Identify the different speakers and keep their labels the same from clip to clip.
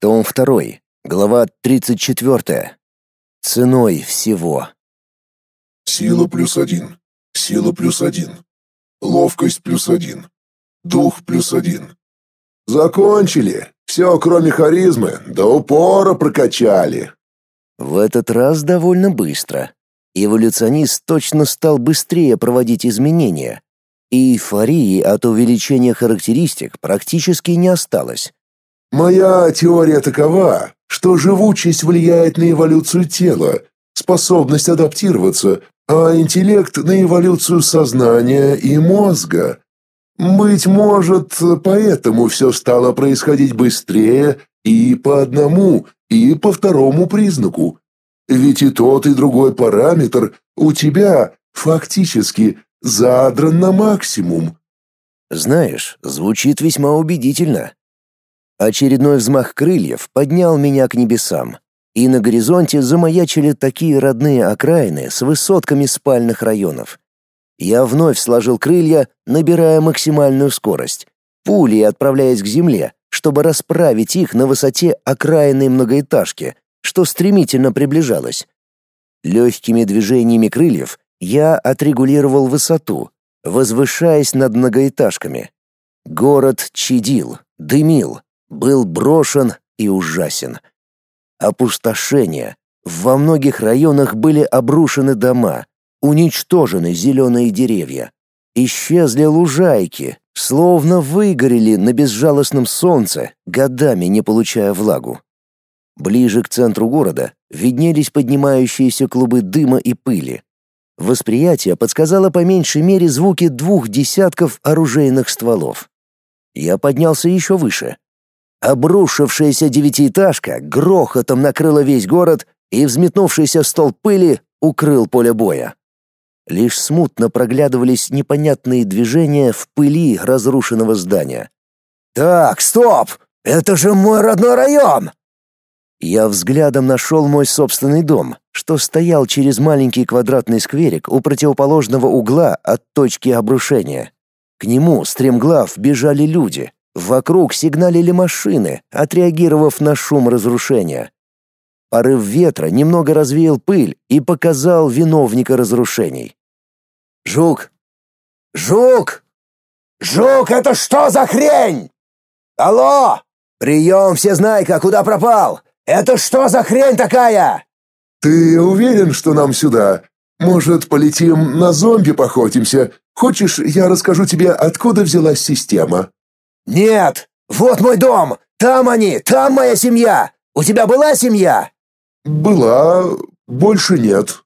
Speaker 1: Том 2, глава 34. Ценой всего.
Speaker 2: Сила плюс один. Сила плюс один. Ловкость плюс один. Дух плюс один. Закончили. Все, кроме харизмы, до упора прокачали.
Speaker 1: В этот раз довольно быстро. Эволюционист точно стал быстрее проводить изменения. И эйфории от увеличения характеристик практически не осталось.
Speaker 2: Моя теория такова, что живучесть влияет на эволюцию тела, способность адаптироваться, а интеллект на эволюцию сознания и мозга. Быть может, поэтому все стало происходить быстрее и по одному, и по второму признаку. Ведь и тот, и другой параметр у тебя фактически задран на максимум.
Speaker 1: Знаешь, звучит весьма убедительно. Очередной взмах крыльев поднял меня к небесам, и на горизонте замаячили такие родные окраины с высотками спальных районов. Я вновь сложил крылья, набирая максимальную скорость, пулей отправляясь к земле, чтобы расправить их на высоте окраинной многоэтажки, что стремительно приближалось. Легкими движениями крыльев я отрегулировал высоту, возвышаясь над многоэтажками. Город чадил, дымил, был брошен и ужасен. Опустошение. Во многих районах были обрушены дома, Уничтожены зеленые деревья. Исчезли лужайки, словно выгорели на безжалостном солнце, годами не получая влагу. Ближе к центру города виднелись поднимающиеся клубы дыма и пыли. Восприятие подсказало по меньшей мере звуки двух десятков оружейных стволов. Я поднялся еще выше. Обрушившаяся девятиэтажка грохотом накрыла весь город, и взметнувшийся стол пыли укрыл поле боя. Лишь смутно проглядывались непонятные движения в пыли разрушенного здания. «Так, стоп! Это же мой родной район!» Я взглядом нашел мой собственный дом, что стоял через маленький квадратный скверик у противоположного угла от точки обрушения. К нему, стремглав, бежали люди. Вокруг сигналили машины, отреагировав на шум разрушения. Порыв ветра немного развеял пыль и показал виновника разрушений. Жук! Жук! Жук, это что за хрень? Алло! Прием, все знайка, куда пропал? Это что за хрень такая?
Speaker 2: Ты уверен, что нам сюда? Может, полетим на зомби походимся? Хочешь, я расскажу тебе, откуда взялась система?
Speaker 1: Нет! Вот мой дом! Там они, там моя семья! У тебя была семья?
Speaker 2: Была, больше нет.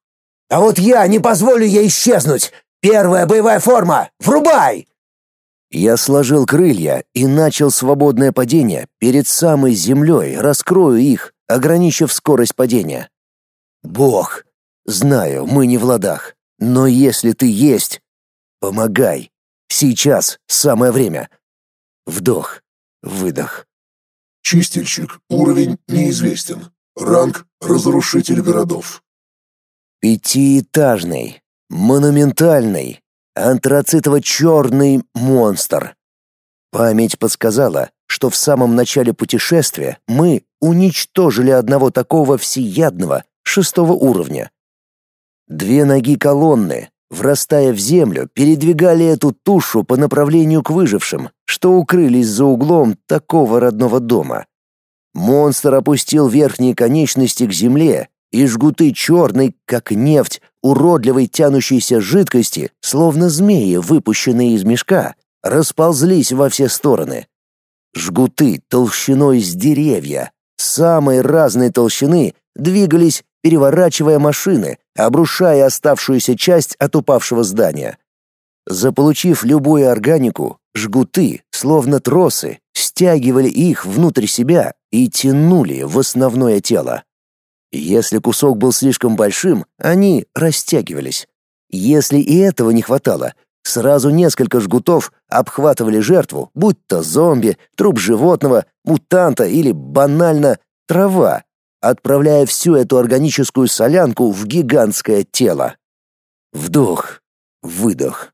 Speaker 1: А вот я не позволю ей исчезнуть. Первая боевая форма! Врубай!» Я сложил крылья и начал свободное падение перед самой землей, раскрою их, ограничив скорость падения. «Бог! Знаю, мы не в ладах, но если ты есть, помогай. Сейчас самое время. Вдох, выдох.
Speaker 2: Чистильщик, уровень неизвестен. Ранг разрушитель городов.
Speaker 1: Пятиэтажный, Монументальный, антрацитово-черный монстр. Память подсказала, что в самом начале путешествия мы уничтожили одного такого всеядного шестого уровня. Две ноги колонны, врастая в землю, передвигали эту тушу по направлению к выжившим, что укрылись за углом такого родного дома. Монстр опустил верхние конечности к земле и жгуты черной, как нефть, уродливой тянущейся жидкости, словно змеи, выпущенные из мешка, расползлись во все стороны. Жгуты толщиной с деревья, самой разной толщины, двигались, переворачивая машины, обрушая оставшуюся часть от упавшего здания. Заполучив любую органику, жгуты, словно тросы, стягивали их внутрь себя и тянули в основное тело. Если кусок был слишком большим, они растягивались. Если и этого не хватало, сразу несколько жгутов обхватывали жертву, будь то зомби, труп животного, мутанта или банально трава, отправляя всю эту органическую солянку в гигантское тело. Вдох, выдох.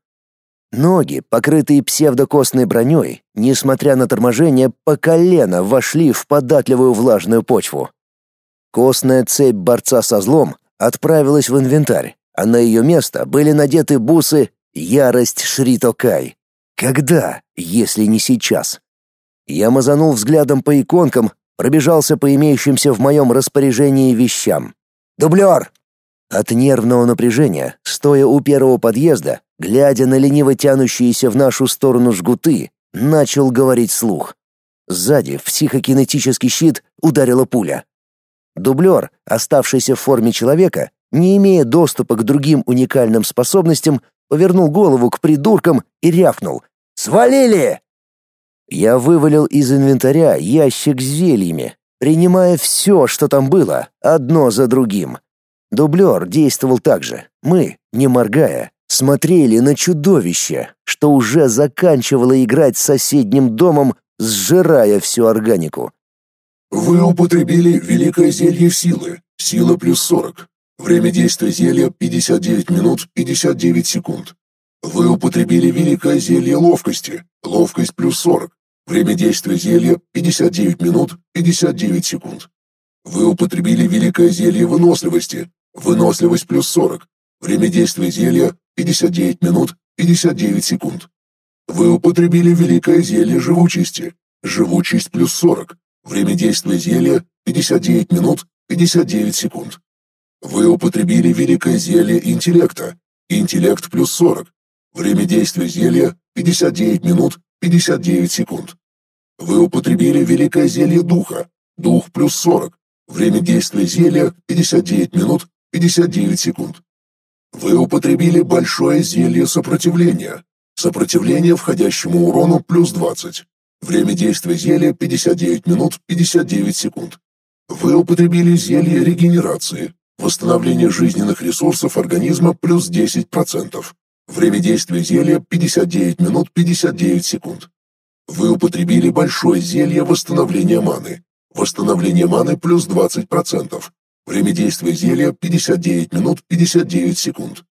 Speaker 1: Ноги, покрытые псевдокостной броней, несмотря на торможение, по колено вошли в податливую влажную почву. Костная цепь борца со злом отправилась в инвентарь, а на ее место были надеты бусы «Ярость Шритокай». Когда, если не сейчас? Я мазанул взглядом по иконкам, пробежался по имеющимся в моем распоряжении вещам. «Дублер!» От нервного напряжения, стоя у первого подъезда, глядя на лениво тянущиеся в нашу сторону жгуты, начал говорить слух. Сзади в психокинетический щит ударила пуля. Дублер, оставшийся в форме человека, не имея доступа к другим уникальным способностям, повернул голову к придуркам и рявкнул. «Свалили!» Я вывалил из инвентаря ящик с зельями, принимая все, что там было, одно за другим. Дублер действовал так же. Мы, не моргая, смотрели на чудовище, что уже заканчивало играть с соседним домом, сжирая всю органику.
Speaker 2: Вы употребили великое зелье силы. Сила плюс 40. Время действия зелья 59 минут 59 секунд. Вы употребили великое зелье ловкости. Ловкость плюс 40. Время действия зелья 59 минут 59 секунд. Вы употребили великое зелье выносливости. Выносливость плюс 40. Время действия зелья 59 минут 59 секунд. Вы употребили великое зелье живучести. Живучесть плюс 40. Время действия зелья 59 минут 59 секунд. Вы употребили великое зелье интеллекта. Интеллект плюс 40. Время действия зелья 59 минут 59 секунд. Вы употребили великое зелье духа. Дух плюс 40. Время действия зелья 59 минут 59 секунд. Вы употребили большое зелье сопротивления. Сопротивление входящему урону плюс 20. Время действия зелья 59 минут 59 секунд. Вы употребили зелье регенерации. Восстановление жизненных ресурсов организма плюс 10%. Время действия зелья 59 минут 59 секунд. Вы употребили большое зелье восстановления маны. Восстановление маны плюс 20%. Время действия зелья 59 минут 59 секунд.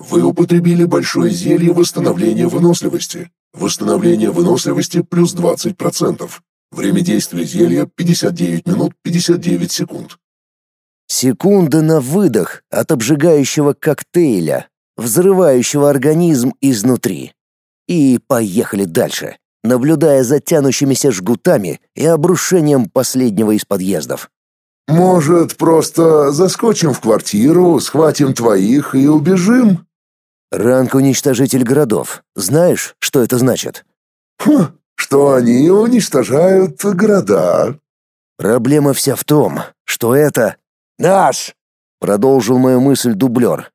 Speaker 2: Вы употребили большое зелье восстановления выносливости. Восстановление выносливости плюс 20%. Время действия зелья 59 минут 59 секунд.
Speaker 1: Секунда на выдох от обжигающего коктейля, взрывающего организм изнутри. И поехали дальше, наблюдая за тянущимися жгутами и обрушением последнего из подъездов.
Speaker 2: «Может, просто заскочим в квартиру, схватим твоих и убежим?»
Speaker 1: Ранг уничтожитель городов. Знаешь, что это значит?
Speaker 2: Хм, что они уничтожают города.
Speaker 1: Проблема вся в том, что это наш, продолжил мою мысль дублер.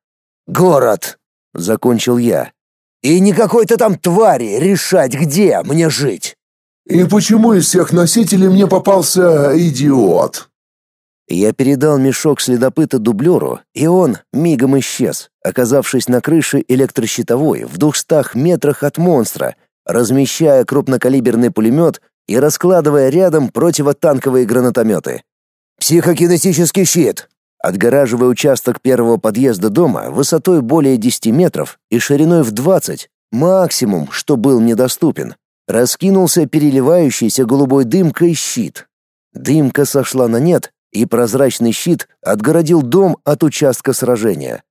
Speaker 1: Город, закончил я. И не какой-то там твари решать, где мне жить.
Speaker 2: И почему из всех носителей мне попался идиот?
Speaker 1: Я передал мешок следопыта дублеру, и он мигом исчез, оказавшись на крыше электрощитовой в двухстах метрах от монстра, размещая крупнокалиберный пулемет и раскладывая рядом противотанковые гранатометы. «Психокинетический щит!» Отгораживая участок первого подъезда дома высотой более 10 метров и шириной в 20, максимум, что был мне доступен, раскинулся переливающийся голубой дымкой щит. Дымка сошла на нет, и прозрачный щит отгородил дом от участка сражения.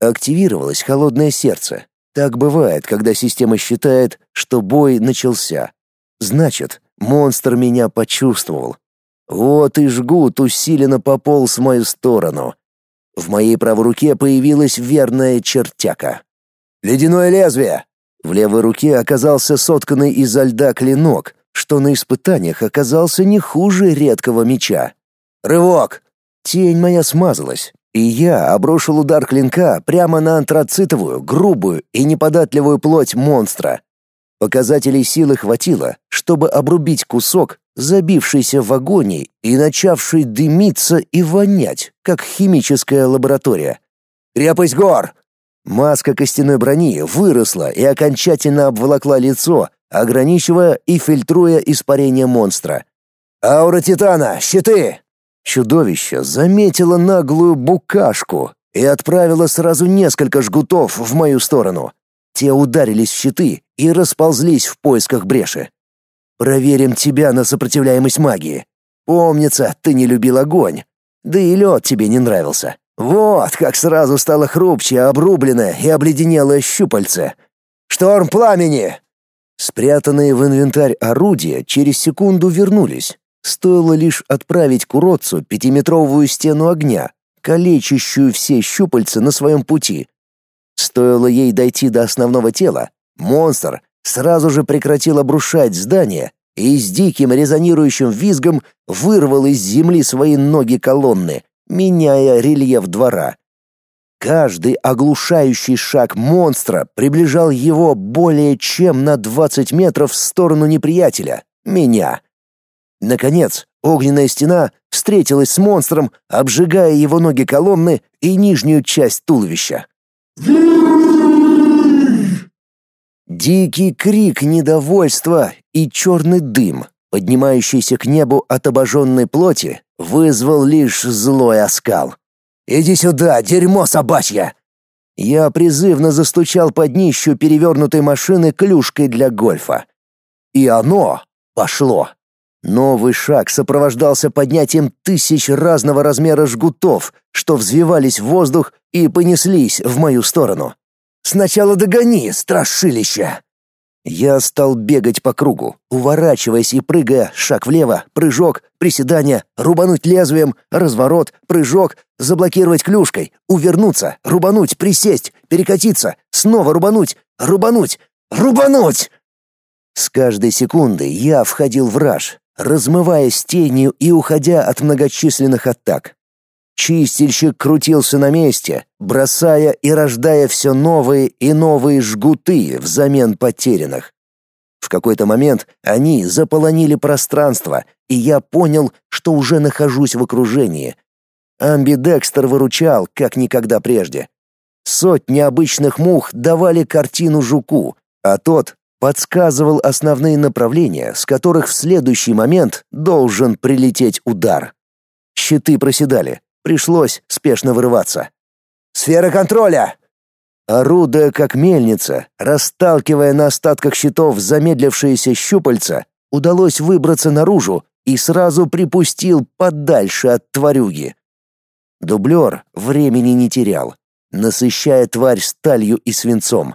Speaker 1: Активировалось холодное сердце. Так бывает, когда система считает, что бой начался. Значит, монстр меня почувствовал. Вот и жгут усиленно пополз в мою сторону. В моей правой руке появилась верная чертяка. «Ледяное лезвие!» В левой руке оказался сотканный изо льда клинок, что на испытаниях оказался не хуже редкого меча. Рывок! Тень моя смазалась, и я обрушил удар клинка прямо на антрацитовую, грубую и неподатливую плоть монстра. Показателей силы хватило, чтобы обрубить кусок, забившийся в агонии и начавший дымиться и вонять, как химическая лаборатория. «Крепость гор!» Маска костяной брони выросла и окончательно обволокла лицо, ограничивая и фильтруя испарение монстра. «Аура Титана! Щиты!» Чудовище заметило наглую букашку и отправило сразу несколько жгутов в мою сторону. Те ударились в щиты и расползлись в поисках бреши. Проверим тебя на сопротивляемость магии. Помнится, ты не любил огонь. Да и лед тебе не нравился. Вот как сразу стало хрупче, обрубленное и обледенелое щупальце. Шторм пламени! Спрятанные в инвентарь орудия через секунду вернулись. Стоило лишь отправить к уродцу пятиметровую стену огня, калечащую все щупальца на своем пути. Стоило ей дойти до основного тела, монстр сразу же прекратил обрушать здание и с диким резонирующим визгом вырвал из земли свои ноги колонны, меняя рельеф двора. Каждый оглушающий шаг монстра приближал его более чем на 20 метров в сторону неприятеля, меня. Наконец, огненная стена встретилась с монстром, обжигая его ноги колонны и нижнюю часть туловища. Дикий крик недовольства и черный дым, поднимающийся к небу от обожженной плоти, вызвал лишь злой оскал. «Иди сюда, дерьмо собачье!» Я призывно застучал под днищу перевернутой машины клюшкой для гольфа. И оно пошло. Новый шаг сопровождался поднятием тысяч разного размера жгутов, что взвивались в воздух и понеслись в мою сторону. Сначала догони, страшилище!» Я стал бегать по кругу, уворачиваясь и прыгая, шаг влево, прыжок, приседание, рубануть лезвием, разворот, прыжок, заблокировать клюшкой, увернуться, рубануть, присесть, перекатиться, снова рубануть, рубануть, рубануть! С каждой секунды я входил в раж, размываясь тенью и уходя от многочисленных атак. Чистильщик крутился на месте, бросая и рождая все новые и новые жгуты взамен потерянных. В какой-то момент они заполонили пространство, и я понял, что уже нахожусь в окружении. Амбидекстер выручал, как никогда прежде. Сотни обычных мух давали картину жуку, а тот подсказывал основные направления, с которых в следующий момент должен прилететь удар. Щиты проседали, Пришлось спешно вырываться. «Сфера контроля!» Орудуя как мельница, расталкивая на остатках щитов замедлившиеся щупальца, удалось выбраться наружу и сразу припустил подальше от тварюги. Дублер времени не терял, насыщая тварь сталью и свинцом.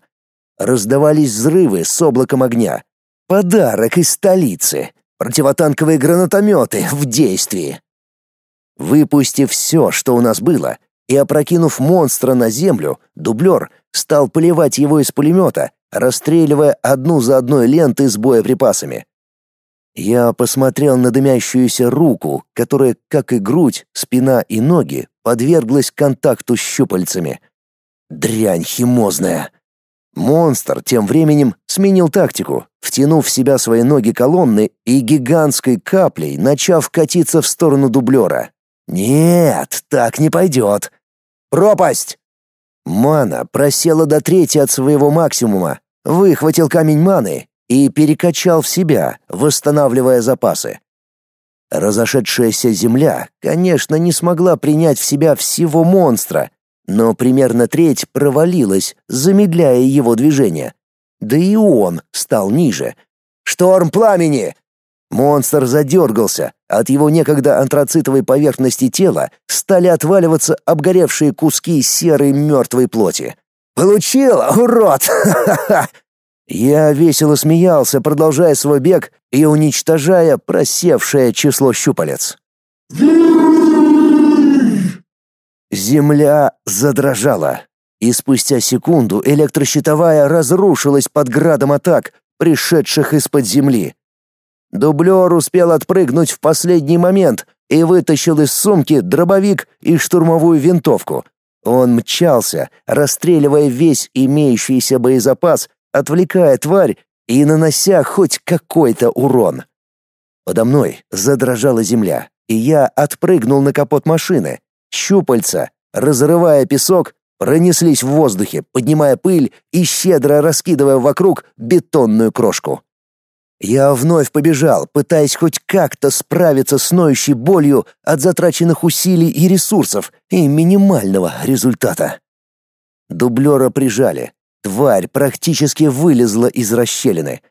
Speaker 1: Раздавались взрывы с облаком огня. Подарок из столицы. Противотанковые гранатометы в действии. Выпустив все, что у нас было, и опрокинув монстра на землю, дублер стал поливать его из пулемета, расстреливая одну за одной ленты с боеприпасами. Я посмотрел на дымящуюся руку, которая, как и грудь, спина и ноги, подверглась контакту с щупальцами. Дрянь химозная. Монстр тем временем сменил тактику, втянув в себя свои ноги колонны и гигантской каплей начав катиться в сторону дублера. Нет, так не пойдет. Пропасть! Мана просела до трети от своего максимума, выхватил камень маны и перекачал в себя, восстанавливая запасы. Разошедшаяся земля, конечно, не смогла принять в себя всего монстра, но примерно треть провалилась, замедляя его движение. Да и он стал ниже. «Шторм пламени! Монстр задергался, от его некогда антрацитовой поверхности тела стали отваливаться обгоревшие куски серой мертвой плоти. «Получил, урод! Я весело смеялся, продолжая свой бег и уничтожая просевшее число щупалец. Земля задрожала, и спустя секунду электрощитовая разрушилась под градом атак, пришедших из-под земли. Дублер успел отпрыгнуть в последний момент и вытащил из сумки дробовик и штурмовую винтовку. Он мчался, расстреливая весь имеющийся боезапас, отвлекая тварь и нанося хоть какой-то урон. Подо мной задрожала земля, и я отпрыгнул на капот машины. Щупальца, разрывая песок, пронеслись в воздухе, поднимая пыль и щедро раскидывая вокруг бетонную крошку. Я вновь побежал, пытаясь хоть как-то справиться с ноющей болью от затраченных усилий и ресурсов и минимального результата. Дублера прижали. Тварь практически вылезла из расщелины.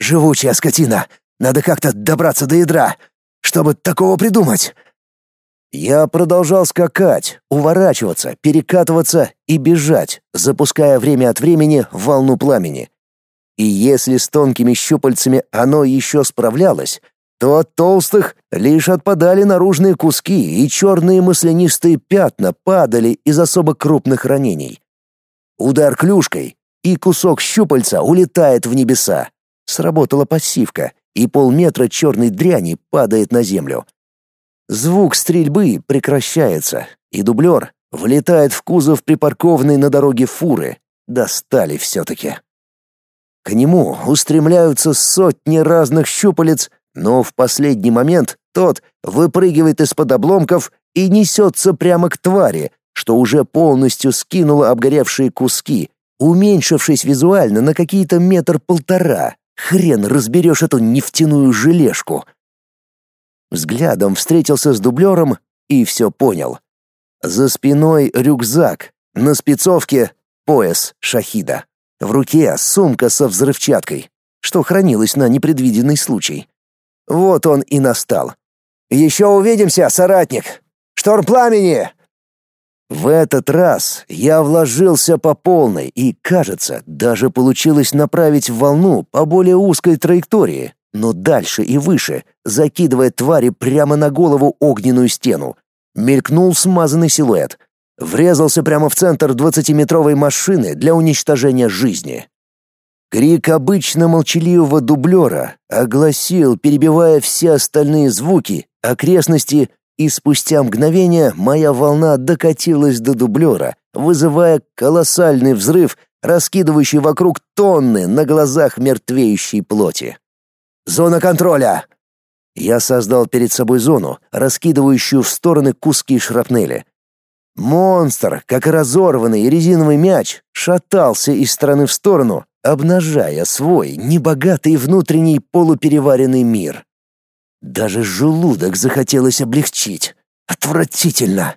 Speaker 1: «Живучая скотина! Надо как-то добраться до ядра! Чтобы такого придумать!» Я продолжал скакать, уворачиваться, перекатываться и бежать, запуская время от времени волну пламени. И если с тонкими щупальцами оно еще справлялось, то от толстых лишь отпадали наружные куски, и черные маслянистые пятна падали из особо крупных ранений. Удар клюшкой, и кусок щупальца улетает в небеса. Сработала пассивка, и полметра черной дряни падает на землю. Звук стрельбы прекращается, и дублер влетает в кузов припаркованной на дороге фуры. Достали все-таки. К нему устремляются сотни разных щупалец, но в последний момент тот выпрыгивает из-под обломков и несется прямо к твари, что уже полностью скинула обгоревшие куски, уменьшившись визуально на какие-то метр-полтора. Хрен разберешь эту нефтяную желешку. Взглядом встретился с дублером и все понял. За спиной рюкзак, на спецовке пояс шахида. В руке сумка со взрывчаткой, что хранилась на непредвиденный случай. Вот он и настал. «Еще увидимся, соратник! Шторм пламени!» В этот раз я вложился по полной и, кажется, даже получилось направить волну по более узкой траектории, но дальше и выше, закидывая твари прямо на голову огненную стену. Мелькнул смазанный силуэт. Врезался прямо в центр двадцатиметровой машины для уничтожения жизни. Крик обычно молчаливого дублера огласил, перебивая все остальные звуки, окрестности и спустя мгновение моя волна докатилась до дублера, вызывая колоссальный взрыв, раскидывающий вокруг тонны на глазах мертвеющей плоти. «Зона контроля!» Я создал перед собой зону, раскидывающую в стороны куски шрапнели. Монстр, как разорванный резиновый мяч, шатался из стороны в сторону, обнажая свой небогатый внутренний полупереваренный мир. Даже желудок захотелось облегчить. Отвратительно.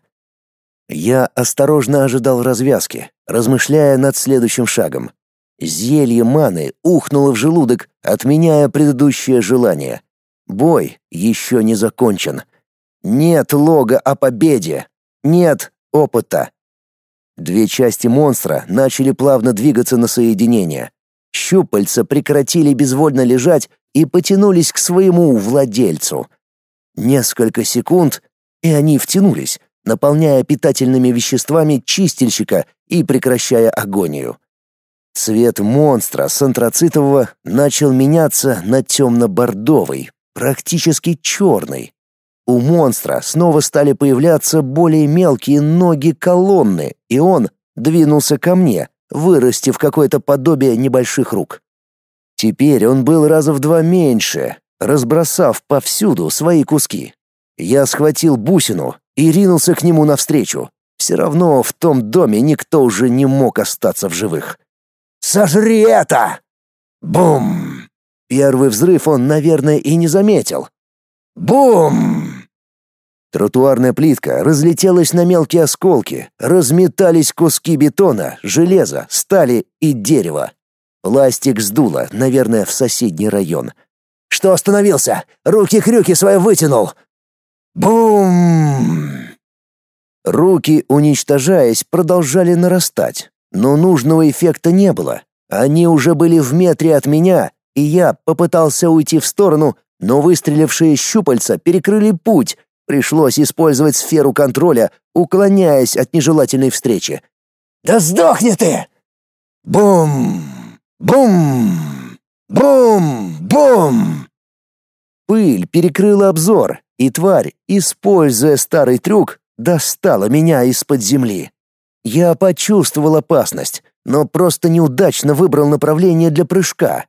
Speaker 1: Я осторожно ожидал развязки, размышляя над следующим шагом. Зелье маны ухнуло в желудок, отменяя предыдущее желание. Бой еще не закончен. Нет лога о победе. Нет опыта. Две части монстра начали плавно двигаться на соединение. Щупальца прекратили безвольно лежать и потянулись к своему владельцу. Несколько секунд, и они втянулись, наполняя питательными веществами чистильщика и прекращая агонию. Цвет монстра с антрацитового начал меняться на темно-бордовый, практически черный. У монстра снова стали появляться более мелкие ноги колонны, и он двинулся ко мне, вырастив какое-то подобие небольших рук. Теперь он был раза в два меньше, разбросав повсюду свои куски. Я схватил бусину и ринулся к нему навстречу. Все равно в том доме никто уже не мог остаться в живых. «Сожри это!» Бум! Первый взрыв он, наверное, и не заметил. Бум! Тротуарная плитка разлетелась на мелкие осколки, разметались куски бетона, железа, стали и дерева. Пластик сдуло, наверное, в соседний район. «Что остановился? Руки-крюки свои вытянул!» Бум! Руки, уничтожаясь, продолжали нарастать, но нужного эффекта не было. Они уже были в метре от меня, и я попытался уйти в сторону, но выстрелившие щупальца перекрыли путь. Пришлось использовать сферу контроля, уклоняясь от нежелательной встречи. «Да сдохни ты!» Бум! Бум! Бум! Бум! Пыль перекрыла обзор, и тварь, используя старый трюк, достала меня из-под земли. Я почувствовал опасность, но просто неудачно выбрал направление для прыжка.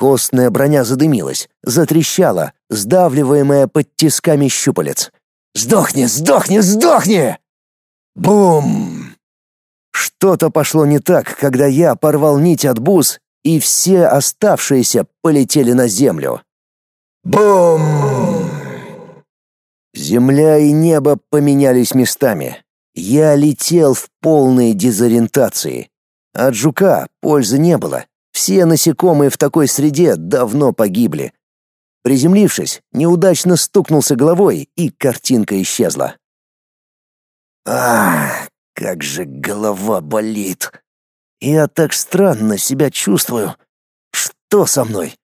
Speaker 1: Костная броня задымилась, затрещала, сдавливаемая под тисками щупалец. «Сдохни, сдохни, сдохни!» Бум! Что-то пошло не так, когда я порвал нить от бус, и все оставшиеся полетели на землю. Бум! Земля и небо поменялись местами. Я летел в полной дезориентации. От жука пользы не было. Все насекомые в такой среде давно погибли. Приземлившись, неудачно стукнулся головой, и картинка исчезла. А, как же голова болит. Я так странно себя чувствую. Что со мной?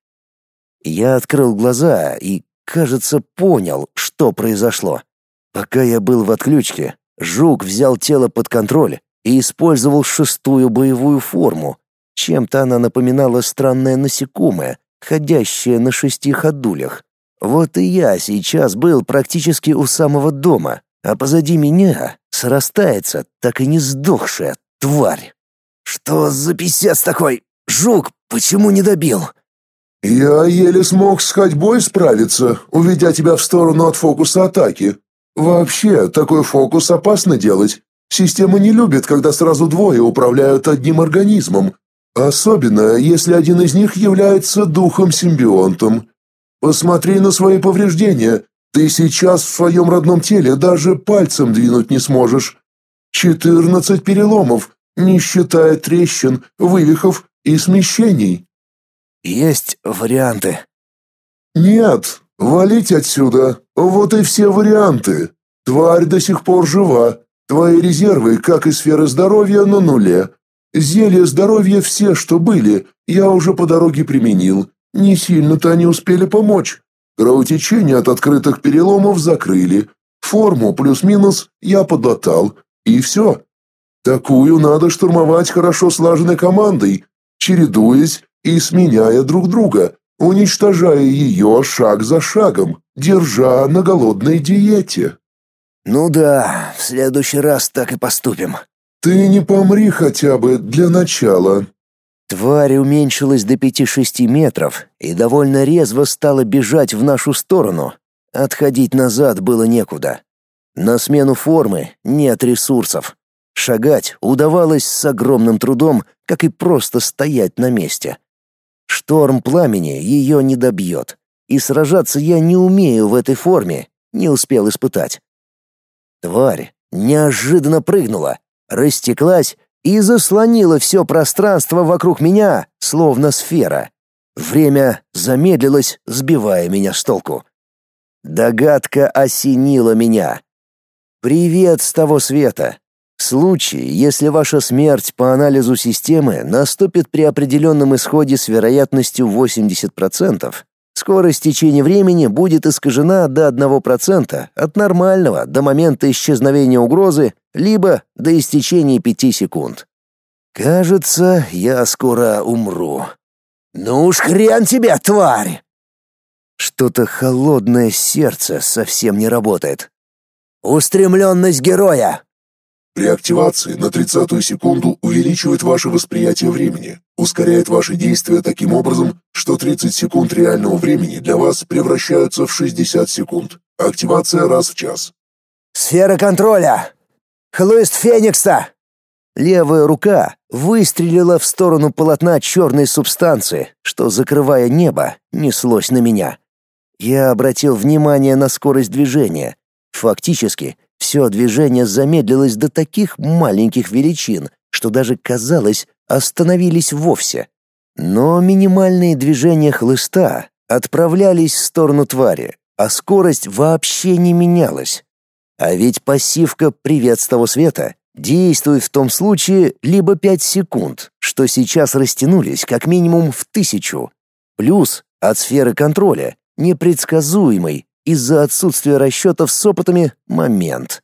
Speaker 1: Я открыл глаза и, кажется, понял, что произошло. Пока я был в отключке, жук взял тело под контроль и использовал шестую боевую форму. Чем-то она напоминала странное насекомое, ходящее на шести ходулях. Вот и я сейчас был практически у самого дома, а позади меня срастается так и не сдохшая тварь. Что за писец такой? Жук, почему не добил?
Speaker 2: Я еле смог с ходьбой справиться, уведя тебя в сторону от фокуса атаки. Вообще, такой фокус опасно делать. Система не любит, когда сразу двое управляют одним организмом, особенно если один из них является духом-симбионтом. Посмотри на свои повреждения. Ты сейчас в своем родном теле даже пальцем двинуть не сможешь. Четырнадцать переломов, не считая трещин, вывихов и смещений.
Speaker 1: Есть варианты.
Speaker 2: Нет, валить отсюда. Вот и все варианты. Тварь до сих пор жива. Твои резервы, как и сферы здоровья, на нуле. Зелья здоровья все, что были, я уже по дороге применил. Не сильно-то они успели помочь. Кровотечение от открытых переломов закрыли. Форму плюс-минус я подлатал. И все. Такую надо штурмовать хорошо слаженной командой, чередуясь и сменяя друг друга, уничтожая ее шаг за шагом, держа на голодной диете.
Speaker 1: Ну да, в следующий раз так и поступим.
Speaker 2: Ты не помри хотя бы для начала.
Speaker 1: Тварь уменьшилась до пяти-шести метров и довольно резво стала бежать в нашу сторону. Отходить назад было некуда. На смену формы нет ресурсов. Шагать удавалось с огромным трудом, как и просто стоять на месте. Шторм пламени ее не добьет, и сражаться я не умею в этой форме, не успел испытать. Тварь неожиданно прыгнула, растеклась и заслонила все пространство вокруг меня, словно сфера. Время замедлилось, сбивая меня с толку. Догадка осенила меня. «Привет с того света!» В случае, если ваша смерть по анализу системы наступит при определенном исходе с вероятностью 80%, скорость течения времени будет искажена до 1% от нормального до момента исчезновения угрозы, либо до истечения 5 секунд. Кажется, я скоро умру. Ну уж хрен тебе, тварь! Что-то холодное сердце совсем не работает. Устремленность героя
Speaker 2: при активации на 30-ю секунду увеличивает ваше восприятие времени, ускоряет ваши действия таким образом, что 30 секунд реального времени для вас превращаются в 60 секунд. Активация раз в час.
Speaker 1: Сфера контроля. Хлыст Феникса. Левая рука выстрелила в сторону полотна черной субстанции, что, закрывая небо, неслось на меня. Я обратил внимание на скорость движения. Фактически, все движение замедлилось до таких маленьких величин, что даже, казалось, остановились вовсе. Но минимальные движения хлыста отправлялись в сторону твари, а скорость вообще не менялась. А ведь пассивка «Привет света» действует в том случае либо 5 секунд, что сейчас растянулись как минимум в тысячу, плюс от сферы контроля, непредсказуемый, из-за отсутствия расчетов с опытами момент.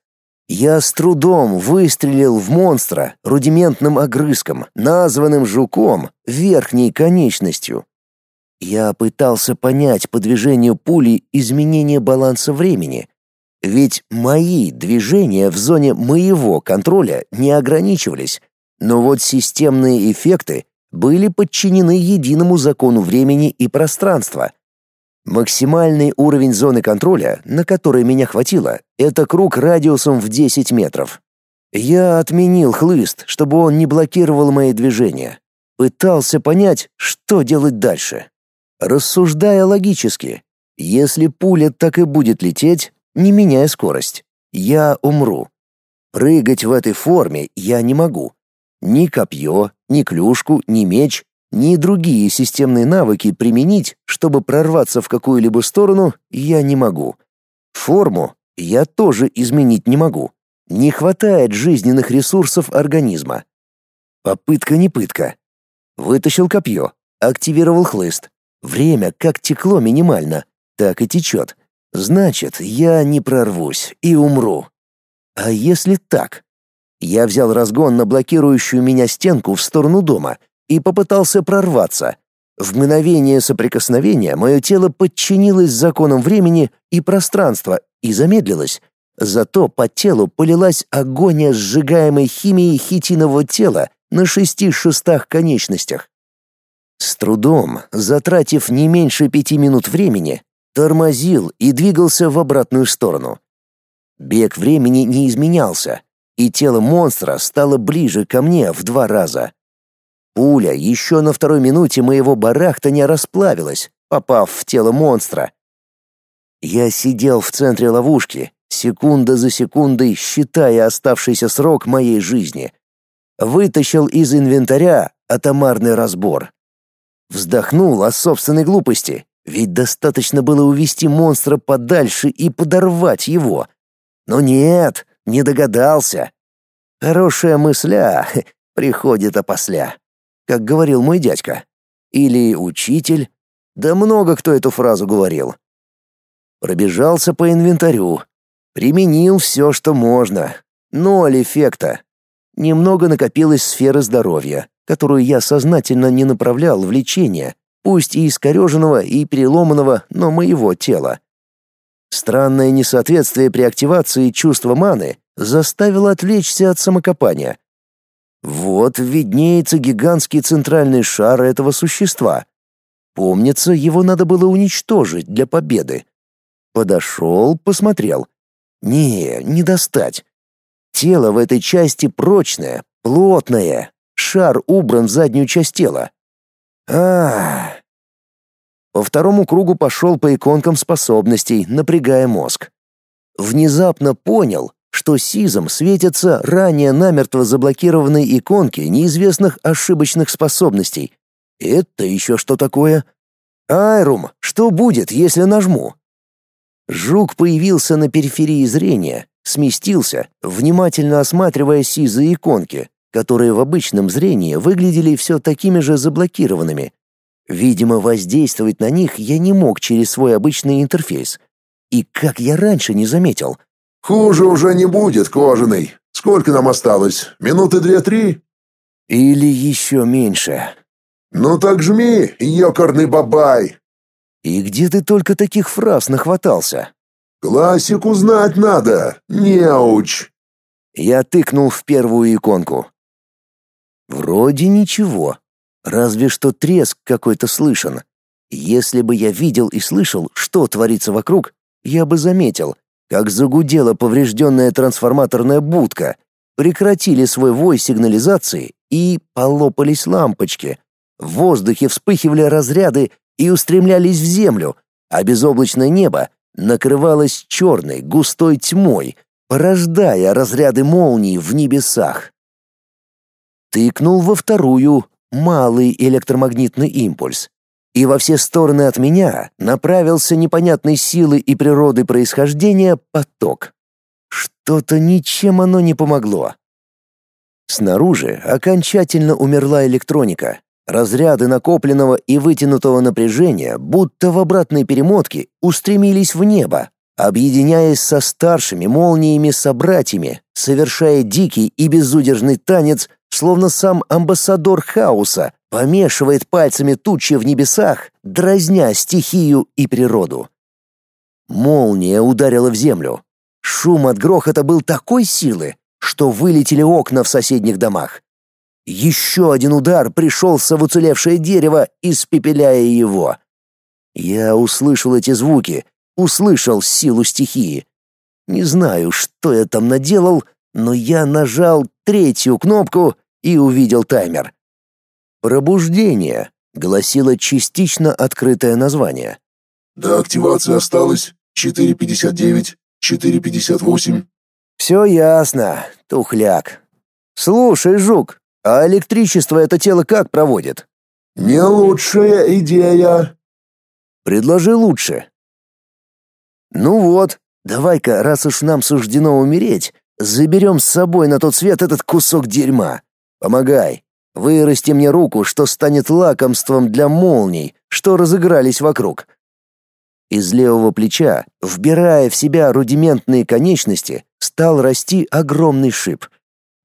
Speaker 1: Я с трудом выстрелил в монстра рудиментным огрызком, названным жуком, верхней конечностью. Я пытался понять по движению пули изменение баланса времени, ведь мои движения в зоне моего контроля не ограничивались, но вот системные эффекты были подчинены единому закону времени и пространства — Максимальный уровень зоны контроля, на который меня хватило, это круг радиусом в 10 метров. Я отменил хлыст, чтобы он не блокировал мои движения. Пытался понять, что делать дальше. Рассуждая логически, если пуля так и будет лететь, не меняя скорость, я умру. Прыгать в этой форме я не могу. Ни копье, Ни клюшку, ни меч, ни другие системные навыки применить, чтобы прорваться в какую-либо сторону, я не могу. Форму я тоже изменить не могу. Не хватает жизненных ресурсов организма. Попытка не пытка. Вытащил копье, активировал хлыст. Время как текло минимально, так и течет. Значит, я не прорвусь и умру. А если так? Я взял разгон на блокирующую меня стенку в сторону дома и попытался прорваться. В мгновение соприкосновения мое тело подчинилось законам времени и пространства и замедлилось. Зато по телу полилась агония сжигаемой химией хитинового тела на шести шестах конечностях. С трудом, затратив не меньше пяти минут времени, тормозил и двигался в обратную сторону. Бег времени не изменялся, и тело монстра стало ближе ко мне в два раза. Пуля еще на второй минуте моего барахтания расплавилась, попав в тело монстра. Я сидел в центре ловушки, секунда за секундой считая оставшийся срок моей жизни. Вытащил из инвентаря атомарный разбор. Вздохнул о собственной глупости, ведь достаточно было увести монстра подальше и подорвать его. Но нет, не догадался. Хорошая мысля приходит опосля как говорил мой дядька. Или учитель. Да много кто эту фразу говорил. Пробежался по инвентарю. Применил все, что можно. Ноль эффекта. Немного накопилось сферы здоровья, которую я сознательно не направлял в лечение, пусть и искореженного, и переломанного, но моего тела. Странное несоответствие при активации чувства маны заставило отвлечься от самокопания, вот виднеется гигантский центральный шар этого существа. Помнится, его надо было уничтожить для победы. Подошел, посмотрел. Не, не достать. Тело в этой части прочное, плотное. Шар убран в заднюю часть тела. А, По второму кругу пошел по иконкам способностей, напрягая мозг. Внезапно понял, что сизом светятся ранее намертво заблокированные иконки неизвестных ошибочных способностей. Это еще что такое? Айрум, что будет, если нажму? Жук появился на периферии зрения, сместился, внимательно осматривая сизые иконки, которые в обычном зрении выглядели все такими же заблокированными. Видимо, воздействовать на них я не мог через свой обычный интерфейс. И как я раньше не заметил —
Speaker 2: Хуже уже не будет, кожаный. Сколько нам осталось? Минуты две-три?
Speaker 1: Или еще меньше.
Speaker 2: Ну так жми, ёкарный бабай.
Speaker 1: И где ты только таких фраз нахватался?
Speaker 2: Классику знать надо, неуч.
Speaker 1: Я тыкнул в первую иконку. Вроде ничего, разве что треск какой-то слышен. Если бы я видел и слышал, что творится вокруг, я бы заметил, как загудела поврежденная трансформаторная будка, прекратили свой вой сигнализации и полопались лампочки. В воздухе вспыхивали разряды и устремлялись в землю, а безоблачное небо накрывалось черной густой тьмой, порождая разряды молний в небесах. Тыкнул во вторую малый электромагнитный импульс и во все стороны от меня направился непонятной силы и природы происхождения поток. Что-то ничем оно не помогло. Снаружи окончательно умерла электроника. Разряды накопленного и вытянутого напряжения, будто в обратной перемотке, устремились в небо, объединяясь со старшими молниями-собратьями, совершая дикий и безудержный танец, словно сам амбассадор хаоса, помешивает пальцами тучи в небесах, дразня стихию и природу. Молния ударила в землю. Шум от грохота был такой силы, что вылетели окна в соседних домах. Еще один удар пришелся в уцелевшее дерево, испепеляя его. Я услышал эти звуки, услышал силу стихии. Не знаю, что я там наделал, но я нажал третью кнопку и увидел таймер. «Пробуждение», — гласило частично открытое название.
Speaker 2: «До активации осталось 4.59, 4.58».
Speaker 1: «Все ясно, тухляк. Слушай, Жук, А электричество это тело как проводит?
Speaker 2: Не лучшая идея.
Speaker 1: Предложи лучше. Ну вот, давай-ка, раз уж нам суждено умереть, заберем с собой на тот свет этот кусок дерьма. Помогай. Вырасти мне руку, что станет лакомством для молний, что разыгрались вокруг. Из левого плеча, вбирая в себя рудиментные конечности, стал расти огромный шип.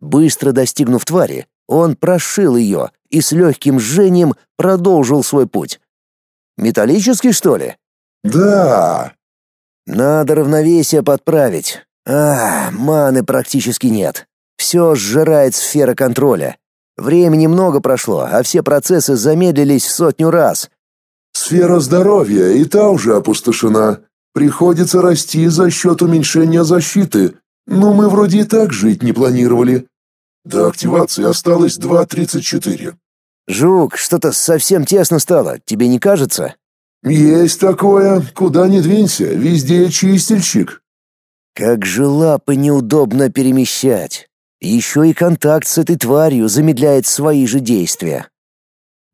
Speaker 1: Быстро достигнув твари, он прошил ее и с легким жжением продолжил свой путь. Металлический, что ли?
Speaker 2: Да.
Speaker 1: Надо равновесие подправить. А, маны практически нет. Все сжирает сфера контроля. Времени много прошло, а все процессы замедлились в сотню раз.
Speaker 2: Сфера здоровья и та уже опустошена. Приходится расти за счет уменьшения защиты. Но мы вроде и так жить не планировали. До активации осталось 2.34.
Speaker 1: Жук, что-то совсем тесно стало, тебе не кажется?
Speaker 2: Есть такое, куда ни двинься, везде чистильщик.
Speaker 1: Как же лапы неудобно перемещать. Еще и контакт с этой тварью замедляет свои же действия.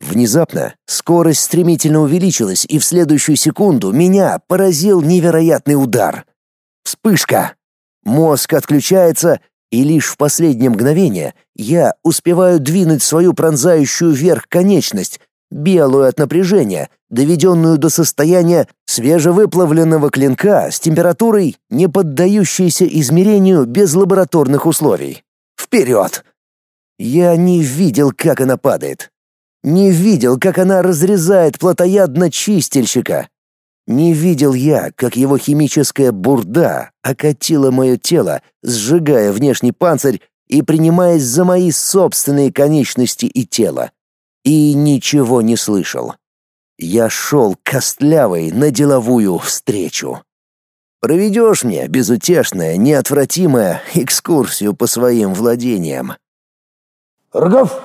Speaker 1: Внезапно скорость стремительно увеличилась, и в следующую секунду меня поразил невероятный удар. Вспышка. Мозг отключается, и лишь в последнее мгновение я успеваю двинуть свою пронзающую вверх конечность, белую от напряжения, доведенную до состояния свежевыплавленного клинка с температурой, не поддающейся измерению без лабораторных условий. Вперед! Я не видел, как она падает. Не видел, как она разрезает плотоядно чистильщика. Не видел я, как его химическая бурда окатила мое тело, сжигая внешний панцирь и принимаясь за мои собственные конечности и тело. И ничего не слышал. Я шел костлявой на деловую встречу. Проведешь мне безутешная, неотвратимая экскурсию по своим владениям.
Speaker 3: «Рогов!»